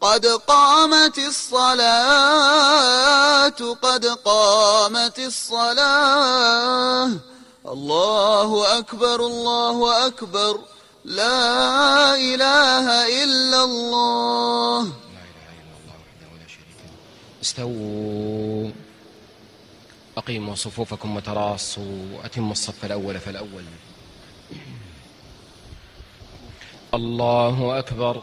قد قامت الصلاة قد قامت الصلاة. الله أكبر الله أكبر. لا إله إلا الله. لا إله إلا الله وحده ولا شريك له استووا. أقيموا صفوفكم وتراصوا. وأتموا الصف الأول فالأول. الله أكبر.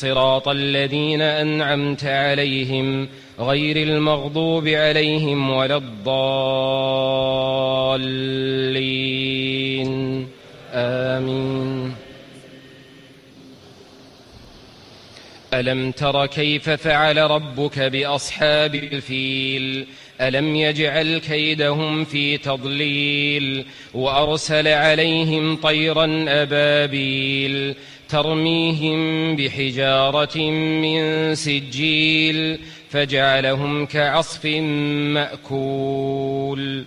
صراط الذين أنعمت عليهم غير المغضوب عليهم ولا الضالين. آمين. ألم تر كيف فعل ربك بأصحاب الفيل؟ ألم يجعل كيدهم في تضليل؟ وأرسل عليهم طيرا أبابيل؟ ترميهم بحجارة من سجيل فجعلهم كعصف مأكول.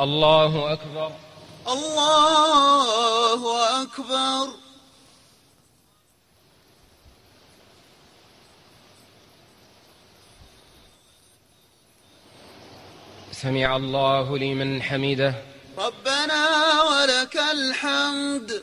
الله أكبر. الله أكبر. سمع الله لمن حمده. ربنا ولك الحمد.